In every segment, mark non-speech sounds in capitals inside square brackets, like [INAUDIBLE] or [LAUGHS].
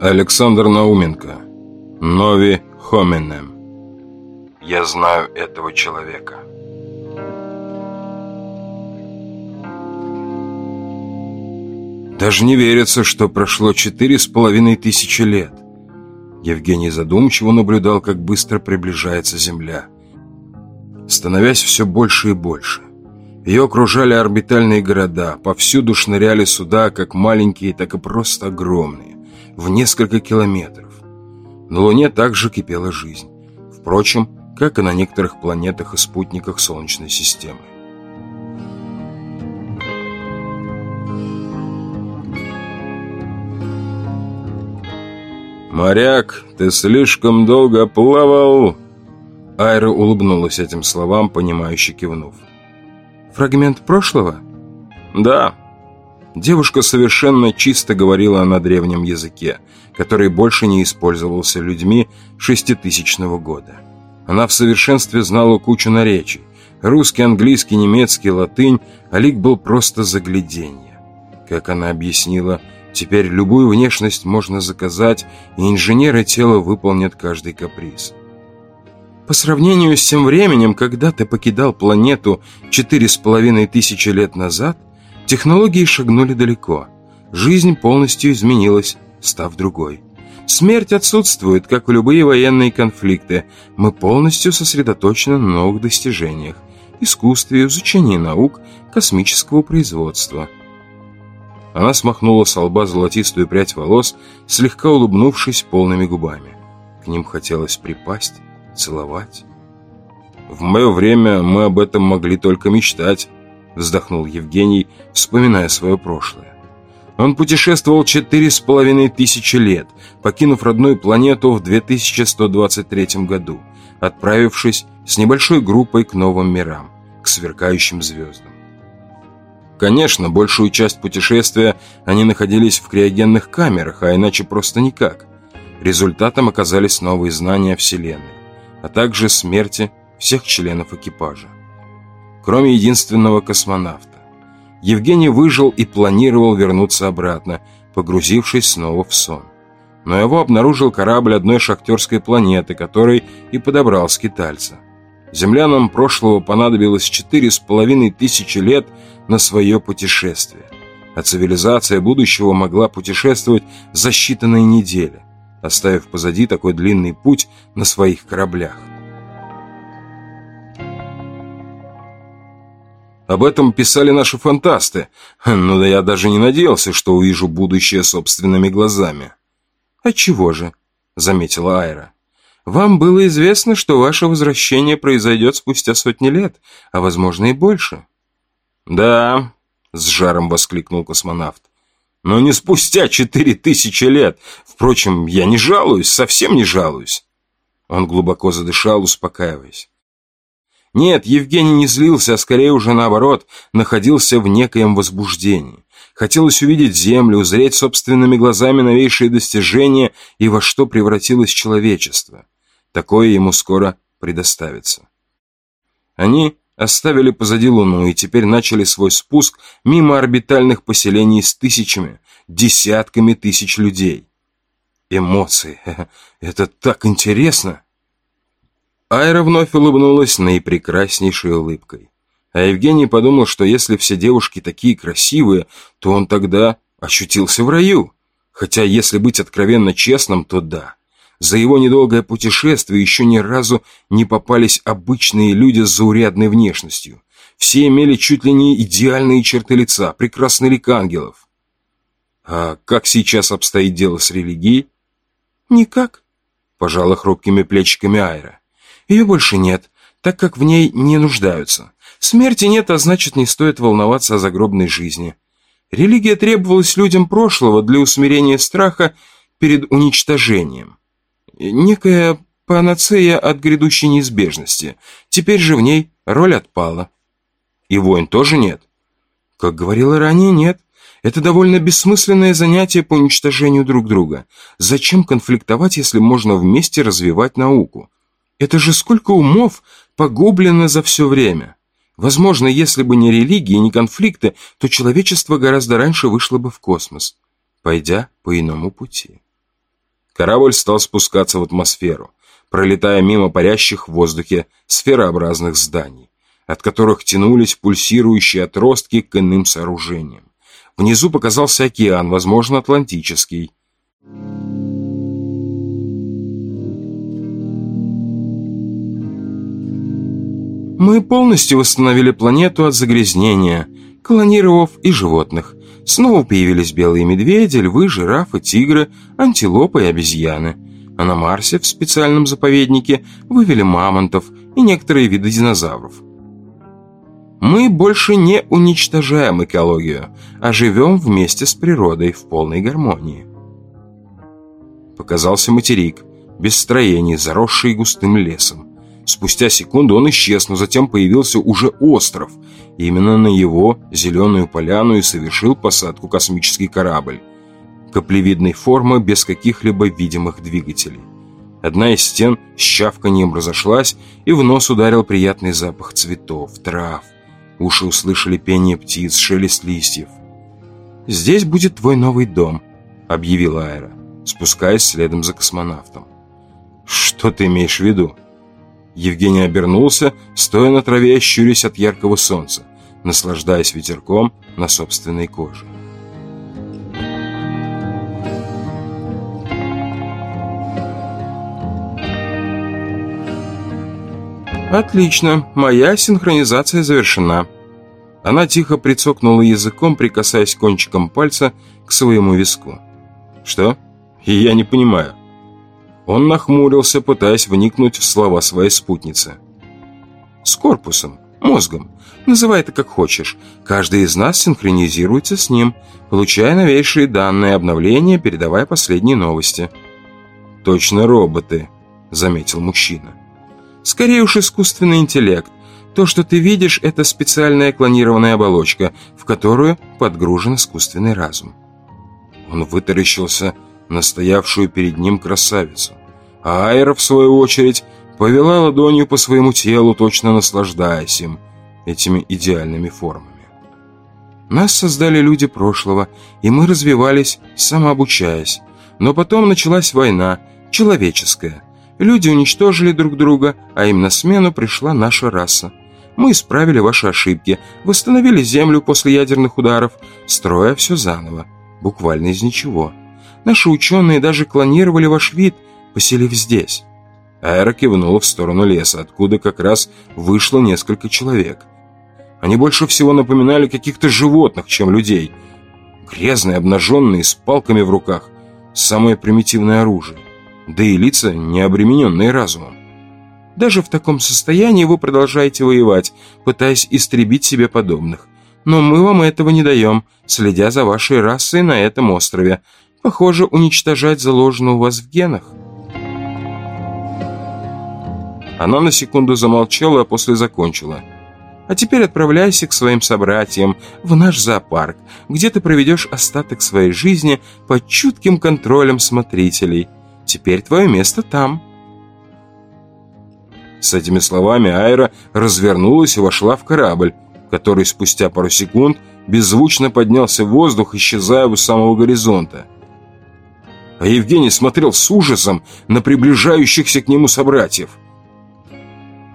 Александр Науменко. Нови Хоминем. Я знаю этого человека. Даже не верится, что прошло четыре с половиной тысячи лет. Евгений задумчиво наблюдал, как быстро приближается Земля. Становясь все больше и больше. Ее окружали орбитальные города, повсюду шныряли суда, как маленькие, так и просто огромные, в несколько километров. На Луне также кипела жизнь. Впрочем, как и на некоторых планетах и спутниках Солнечной системы. «Моряк, ты слишком долго плавал!» Айра улыбнулась этим словам, понимающе кивнув. Фрагмент прошлого? Да. Девушка совершенно чисто говорила на древнем языке, который больше не использовался людьми шеститысячного года. Она в совершенстве знала кучу наречий. Русский, английский, немецкий, латынь. Алик был просто загляденье. Как она объяснила, теперь любую внешность можно заказать, и инженеры тела выполнят каждый каприз. По сравнению с тем временем, когда ты покидал планету четыре с половиной тысячи лет назад, технологии шагнули далеко. Жизнь полностью изменилась, став другой. Смерть отсутствует, как и любые военные конфликты. Мы полностью сосредоточены на новых достижениях, искусстве, изучении наук, космического производства. Она смахнула с лба золотистую прядь волос, слегка улыбнувшись полными губами. К ним хотелось припасть целовать. В мое время мы об этом могли только мечтать, вздохнул Евгений, вспоминая свое прошлое. Он путешествовал четыре с половиной тысячи лет, покинув родную планету в 2123 году, отправившись с небольшой группой к новым мирам, к сверкающим звездам. Конечно, большую часть путешествия они находились в криогенных камерах, а иначе просто никак. Результатом оказались новые знания Вселенной а также смерти всех членов экипажа. Кроме единственного космонавта. Евгений выжил и планировал вернуться обратно, погрузившись снова в сон. Но его обнаружил корабль одной шахтерской планеты, который и подобрал скитальца. Землянам прошлого понадобилось четыре с половиной тысячи лет на свое путешествие, а цивилизация будущего могла путешествовать за считанные недели оставив позади такой длинный путь на своих кораблях. Об этом писали наши фантасты, но да я даже не надеялся, что увижу будущее собственными глазами. «А чего же?» — заметила Айра. «Вам было известно, что ваше возвращение произойдет спустя сотни лет, а возможно и больше». «Да», — с жаром воскликнул космонавт. Но не спустя четыре тысячи лет. Впрочем, я не жалуюсь, совсем не жалуюсь. Он глубоко задышал, успокаиваясь. Нет, Евгений не злился, а скорее уже наоборот, находился в некоем возбуждении. Хотелось увидеть Землю, узреть собственными глазами новейшие достижения и во что превратилось человечество. Такое ему скоро предоставится. Они оставили позади Луну и теперь начали свой спуск мимо орбитальных поселений с тысячами, десятками тысяч людей. Эмоции. [LAUGHS] Это так интересно. Айра вновь улыбнулась наипрекраснейшей улыбкой. А Евгений подумал, что если все девушки такие красивые, то он тогда ощутился в раю. Хотя, если быть откровенно честным, то да. За его недолгое путешествие еще ни разу не попались обычные люди с заурядной внешностью. Все имели чуть ли не идеальные черты лица, прекрасный лик ангелов. А как сейчас обстоит дело с религией? Никак, пожала хрупкими плечиками Айра. Ее больше нет, так как в ней не нуждаются. Смерти нет, а значит, не стоит волноваться о загробной жизни. Религия требовалась людям прошлого для усмирения страха перед уничтожением некая панацея от грядущей неизбежности. Теперь же в ней роль отпала. И войн тоже нет? Как говорила ранее, нет. Это довольно бессмысленное занятие по уничтожению друг друга. Зачем конфликтовать, если можно вместе развивать науку? Это же сколько умов погублено за все время. Возможно, если бы не религии, не конфликты, то человечество гораздо раньше вышло бы в космос, пойдя по иному пути. Корабль стал спускаться в атмосферу, пролетая мимо парящих в воздухе сферообразных зданий, от которых тянулись пульсирующие отростки к иным сооружениям. Внизу показался океан, возможно, Атлантический. Мы полностью восстановили планету от загрязнения, клонировав и животных. Снова появились белые медведи, львы, жирафы, тигры, антилопы и обезьяны. А на Марсе в специальном заповеднике вывели мамонтов и некоторые виды динозавров. Мы больше не уничтожаем экологию, а живем вместе с природой в полной гармонии. Показался материк, без строений, заросший густым лесом. Спустя секунду он исчез, но затем появился уже остров. Именно на его зеленую поляну и совершил посадку космический корабль. Каплевидной формы без каких-либо видимых двигателей. Одна из стен с чавканием разошлась, и в нос ударил приятный запах цветов, трав. Уши услышали пение птиц, шелест листьев. «Здесь будет твой новый дом», — объявила Айра, спускаясь следом за космонавтом. «Что ты имеешь в виду?» Евгений обернулся, стоя на траве, щурясь от яркого солнца, наслаждаясь ветерком на собственной коже. «Отлично, моя синхронизация завершена». Она тихо прицокнула языком, прикасаясь кончиком пальца к своему виску. «Что? Я не понимаю». Он нахмурился, пытаясь вникнуть в слова своей спутницы. «С корпусом, мозгом. Называй это как хочешь. Каждый из нас синхронизируется с ним, получая новейшие данные, обновления, передавая последние новости». «Точно роботы», — заметил мужчина. «Скорее уж искусственный интеллект. То, что ты видишь, это специальная клонированная оболочка, в которую подгружен искусственный разум». Он вытаращился на стоявшую перед ним красавицу. А Айра, в свою очередь, повела ладонью по своему телу, точно наслаждаясь им, этими идеальными формами. Нас создали люди прошлого, и мы развивались, самообучаясь. Но потом началась война, человеческая. Люди уничтожили друг друга, а им на смену пришла наша раса. Мы исправили ваши ошибки, восстановили Землю после ядерных ударов, строя все заново, буквально из ничего. Наши ученые даже клонировали ваш вид, поселив здесь». Айра кивнула в сторону леса, откуда как раз вышло несколько человек. Они больше всего напоминали каких-то животных, чем людей. Грязные, обнаженные, с палками в руках. Самое примитивное оружие. Да и лица, не обремененные разумом. Даже в таком состоянии вы продолжаете воевать, пытаясь истребить себе подобных. Но мы вам этого не даем, следя за вашей расой на этом острове, Похоже, уничтожать заложено у вас в генах. Она на секунду замолчала, а после закончила. А теперь отправляйся к своим собратьям в наш зоопарк, где ты проведешь остаток своей жизни под чутким контролем смотрителей. Теперь твое место там. С этими словами Айра развернулась и вошла в корабль, который спустя пару секунд беззвучно поднялся в воздух, исчезая у самого горизонта а Евгений смотрел с ужасом на приближающихся к нему собратьев.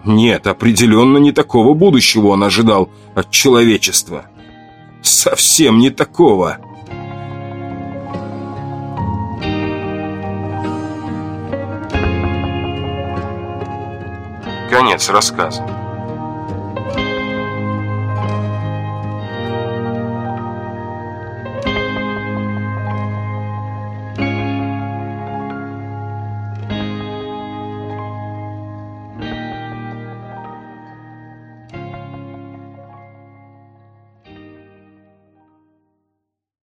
Нет, определенно не такого будущего он ожидал от человечества. Совсем не такого. Конец рассказа.